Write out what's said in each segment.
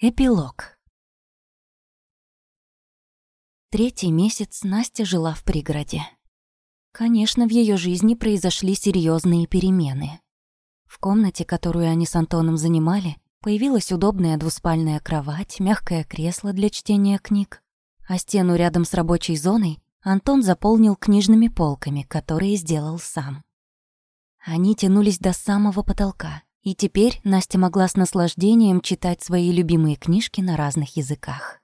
Эпилог. Третий месяц Настя жила в пригороде. Конечно, в ее жизни произошли серьезные перемены. В комнате, которую они с Антоном занимали, появилась удобная двуспальная кровать, мягкое кресло для чтения книг, а стену рядом с рабочей зоной Антон заполнил книжными полками, которые сделал сам. Они тянулись до самого потолка, и теперь Настя могла с наслаждением читать свои любимые книжки на разных языках.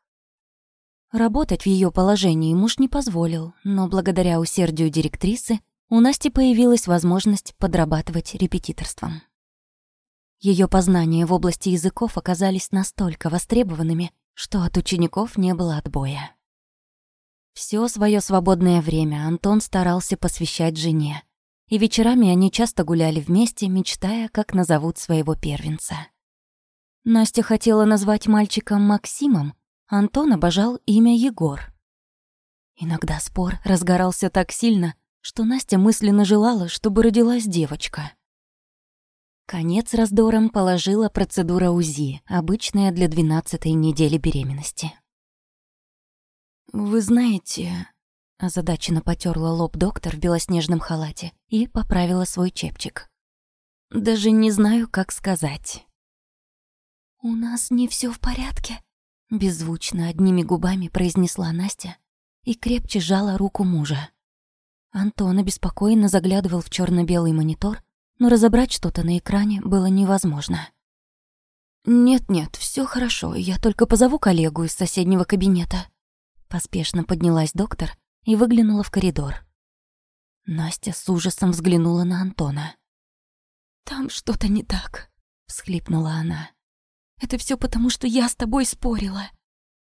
Работать в ее положении муж не позволил, но благодаря усердию директрисы у Насти появилась возможность подрабатывать репетиторством. Ее познания в области языков оказались настолько востребованными, что от учеников не было отбоя. Все свое свободное время Антон старался посвящать жене, и вечерами они часто гуляли вместе, мечтая, как назовут своего первенца. Настя хотела назвать мальчика Максимом, Антон обожал имя Егор. Иногда спор разгорался так сильно, что Настя мысленно желала, чтобы родилась девочка. Конец раздорам положила процедура УЗИ, обычная для двенадцатой недели беременности. «Вы знаете...» — озадаченно потерла лоб доктор в белоснежном халате и поправила свой чепчик. «Даже не знаю, как сказать». «У нас не все в порядке», Беззвучно одними губами произнесла Настя и крепче сжала руку мужа. Антон обеспокоенно заглядывал в черно белый монитор, но разобрать что-то на экране было невозможно. «Нет-нет, все хорошо, я только позову коллегу из соседнего кабинета». Поспешно поднялась доктор и выглянула в коридор. Настя с ужасом взглянула на Антона. «Там что-то не так», — всхлипнула она. Это все потому, что я с тобой спорила.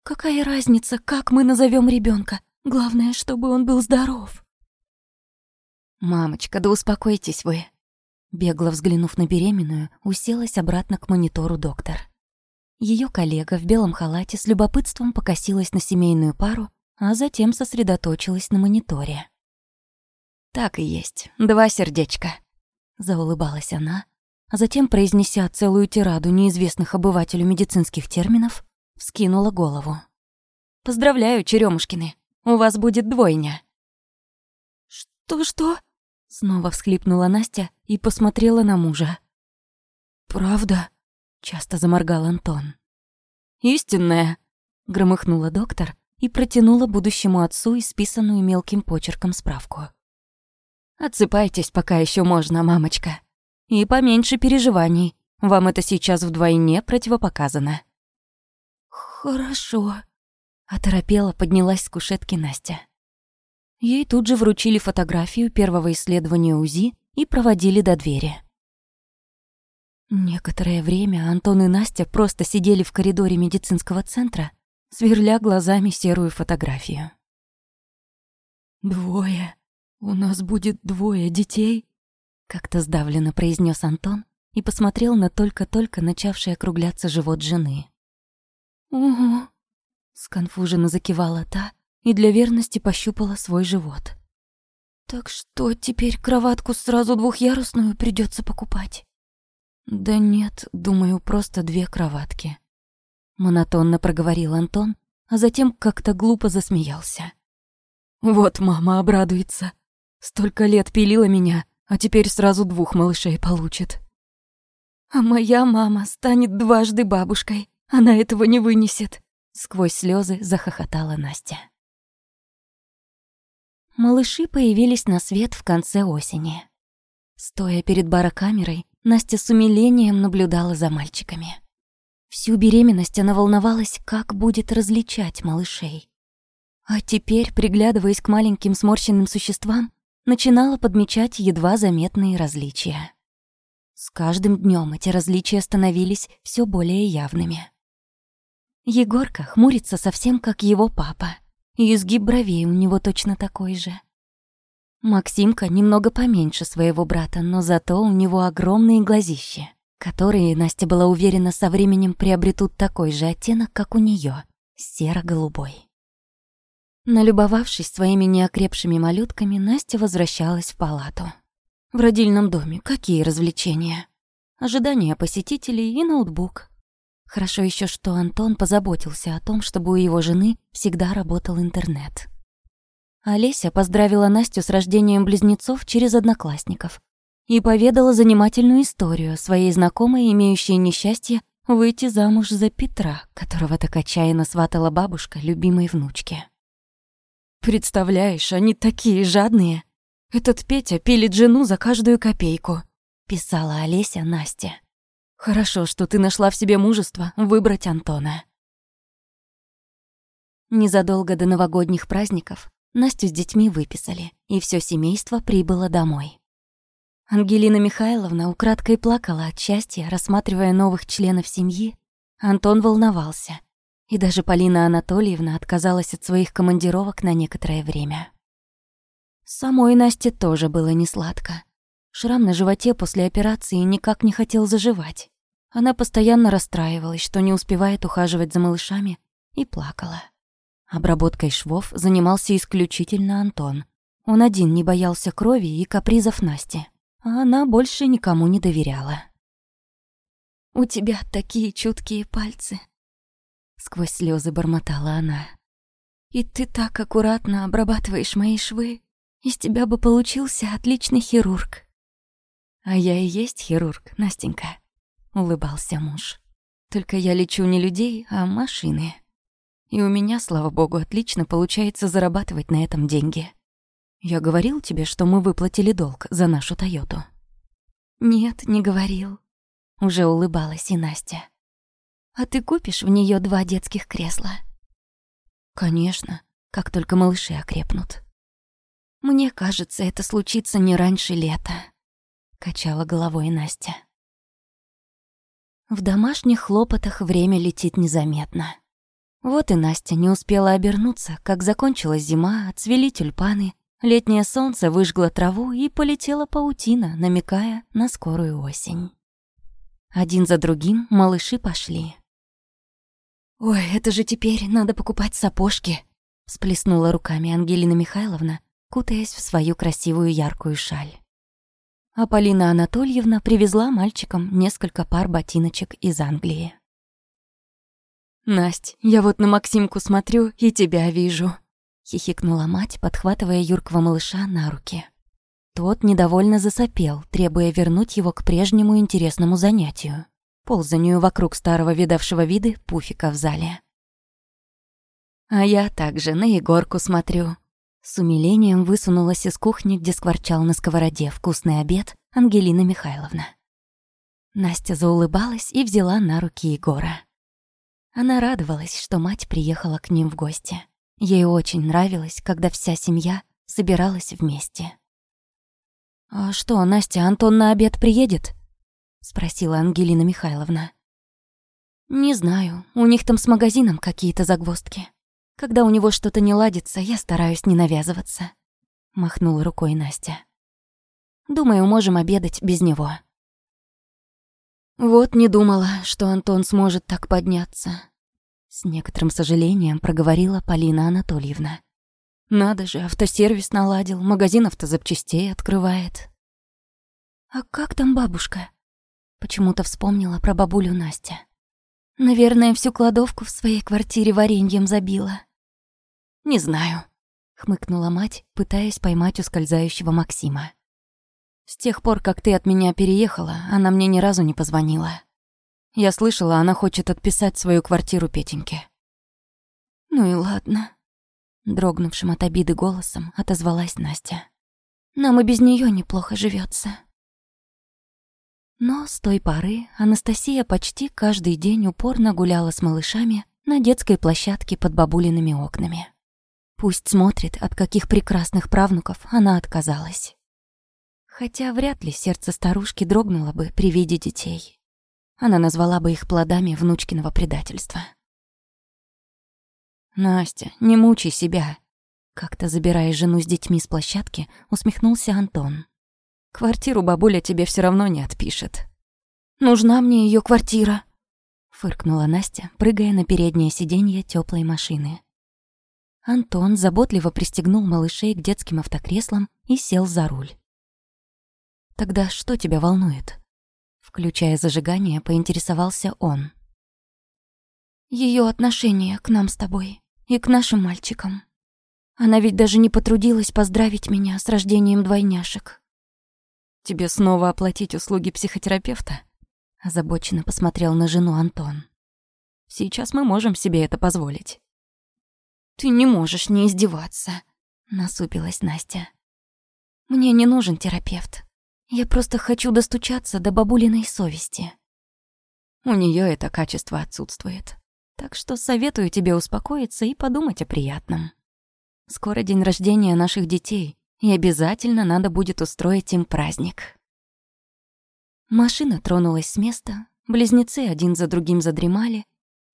Какая разница, как мы назовем ребенка? Главное, чтобы он был здоров. Мамочка, да успокойтесь вы. Бегло взглянув на беременную, уселась обратно к монитору доктор. Ее коллега в белом халате с любопытством покосилась на семейную пару, а затем сосредоточилась на мониторе. «Так и есть, два сердечка», — заулыбалась она, а затем, произнеся целую тираду неизвестных обывателю медицинских терминов, вскинула голову. «Поздравляю, Черемушкины, у вас будет двойня». «Что-что?» — снова всхлипнула Настя и посмотрела на мужа. «Правда?» — часто заморгал Антон. «Истинная!» — громыхнула доктор и протянула будущему отцу исписанную мелким почерком справку. «Отсыпайтесь, пока еще можно, мамочка». И поменьше переживаний. Вам это сейчас вдвойне противопоказано». «Хорошо», — оторопела поднялась с кушетки Настя. Ей тут же вручили фотографию первого исследования УЗИ и проводили до двери. Некоторое время Антон и Настя просто сидели в коридоре медицинского центра, сверля глазами серую фотографию. «Двое. У нас будет двое детей?» Как-то сдавленно произнес Антон и посмотрел на только-только начавший округляться живот жены. «Угу», — сконфуженно закивала та и для верности пощупала свой живот. «Так что, теперь кроватку сразу двухъярусную придется покупать?» «Да нет, думаю, просто две кроватки», — монотонно проговорил Антон, а затем как-то глупо засмеялся. «Вот мама обрадуется. Столько лет пилила меня, а теперь сразу двух малышей получит. А моя мама станет дважды бабушкой. Она этого не вынесет. Сквозь слезы захохотала Настя. Малыши появились на свет в конце осени. Стоя перед барокамерой, Настя с умилением наблюдала за мальчиками. Всю беременность она волновалась, как будет различать малышей. А теперь, приглядываясь к маленьким сморщенным существам, начинала подмечать едва заметные различия. С каждым днем эти различия становились все более явными. Егорка хмурится совсем как его папа, и изгиб бровей у него точно такой же. Максимка немного поменьше своего брата, но зато у него огромные глазища, которые, Настя была уверена, со временем приобретут такой же оттенок, как у нее, серо-голубой. Налюбовавшись своими неокрепшими малютками, Настя возвращалась в палату. В родильном доме какие развлечения? Ожидание посетителей и ноутбук. Хорошо еще, что Антон позаботился о том, чтобы у его жены всегда работал интернет. Олеся поздравила Настю с рождением близнецов через одноклассников и поведала занимательную историю своей знакомой, имеющей несчастье выйти замуж за Петра, которого так отчаянно сватала бабушка любимой внучке. «Представляешь, они такие жадные. Этот Петя пилит жену за каждую копейку», — писала Олеся Насте. «Хорошо, что ты нашла в себе мужество выбрать Антона». Незадолго до новогодних праздников Настю с детьми выписали, и все семейство прибыло домой. Ангелина Михайловна украдкой плакала от счастья, рассматривая новых членов семьи. Антон волновался. И даже Полина Анатольевна отказалась от своих командировок на некоторое время. Самой Насте тоже было несладко. Шрам на животе после операции никак не хотел заживать. Она постоянно расстраивалась, что не успевает ухаживать за малышами, и плакала. Обработкой швов занимался исключительно Антон. Он один не боялся крови и капризов Насти, а она больше никому не доверяла. «У тебя такие чуткие пальцы», — сквозь слезы бормотала она. «И ты так аккуратно обрабатываешь мои швы. Из тебя бы получился отличный хирург». «А я и есть хирург, Настенька», — улыбался муж. «Только я лечу не людей, а машины». И у меня, слава богу, отлично получается зарабатывать на этом деньги. Я говорил тебе, что мы выплатили долг за нашу Тойоту? Нет, не говорил. Уже улыбалась и Настя. А ты купишь в нее два детских кресла? Конечно, как только малыши окрепнут. Мне кажется, это случится не раньше лета, качала головой Настя. В домашних хлопотах время летит незаметно. Вот и Настя не успела обернуться, как закончилась зима, отцвели тюльпаны, летнее солнце выжгло траву и полетела паутина, намекая на скорую осень. Один за другим малыши пошли. «Ой, это же теперь надо покупать сапожки!» — сплеснула руками Ангелина Михайловна, кутаясь в свою красивую яркую шаль. А Полина Анатольевна привезла мальчикам несколько пар ботиночек из Англии. «Насть, я вот на Максимку смотрю и тебя вижу», — хихикнула мать, подхватывая Юркова малыша на руки. Тот недовольно засопел, требуя вернуть его к прежнему интересному занятию — ползанию вокруг старого видавшего виды пуфика в зале. А я также на Егорку смотрю. С умилением высунулась из кухни, где скворчал на сковороде вкусный обед Ангелина Михайловна. Настя заулыбалась и взяла на руки Егора. Она радовалась, что мать приехала к ним в гости. Ей очень нравилось, когда вся семья собиралась вместе. «А что, Настя, Антон на обед приедет?» — спросила Ангелина Михайловна. «Не знаю, у них там с магазином какие-то загвоздки. Когда у него что-то не ладится, я стараюсь не навязываться», — махнула рукой Настя. «Думаю, можем обедать без него». Вот не думала, что Антон сможет так подняться. С некоторым сожалением проговорила Полина Анатольевна. Надо же, автосервис наладил, магазин автозапчастей открывает. А как там бабушка? Почему-то вспомнила про бабулю Настя. Наверное, всю кладовку в своей квартире вареньем забила. Не знаю, хмыкнула мать, пытаясь поймать ускользающего Максима. С тех пор, как ты от меня переехала, она мне ни разу не позвонила. Я слышала, она хочет отписать свою квартиру Петеньке. Ну и ладно. Дрогнувшим от обиды голосом отозвалась Настя. Нам и без нее неплохо живется. Но с той поры Анастасия почти каждый день упорно гуляла с малышами на детской площадке под бабулиными окнами. Пусть смотрит, от каких прекрасных правнуков она отказалась. Хотя вряд ли сердце старушки дрогнуло бы при виде детей. Она назвала бы их плодами внучкиного предательства. «Настя, не мучай себя!» Как-то забирая жену с детьми с площадки, усмехнулся Антон. «Квартиру бабуля тебе все равно не отпишет». «Нужна мне ее квартира!» Фыркнула Настя, прыгая на переднее сиденье теплой машины. Антон заботливо пристегнул малышей к детским автокреслам и сел за руль. «Тогда что тебя волнует?» Включая зажигание, поинтересовался он. Ее отношение к нам с тобой и к нашим мальчикам. Она ведь даже не потрудилась поздравить меня с рождением двойняшек. Тебе снова оплатить услуги психотерапевта? Озабоченно посмотрел на жену Антон. Сейчас мы можем себе это позволить. Ты не можешь не издеваться, насупилась Настя. Мне не нужен терапевт. Я просто хочу достучаться до бабулиной совести. У нее это качество отсутствует. Так что советую тебе успокоиться и подумать о приятном. Скоро день рождения наших детей, и обязательно надо будет устроить им праздник. Машина тронулась с места, близнецы один за другим задремали,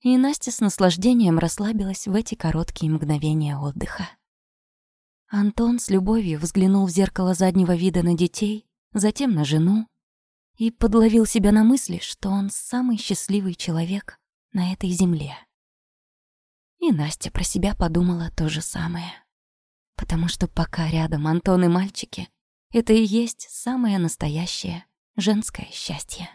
и Настя с наслаждением расслабилась в эти короткие мгновения отдыха. Антон с любовью взглянул в зеркало заднего вида на детей, затем на жену, и подловил себя на мысли, что он самый счастливый человек на этой земле. И Настя про себя подумала то же самое. Потому что пока рядом Антон и мальчики, это и есть самое настоящее женское счастье.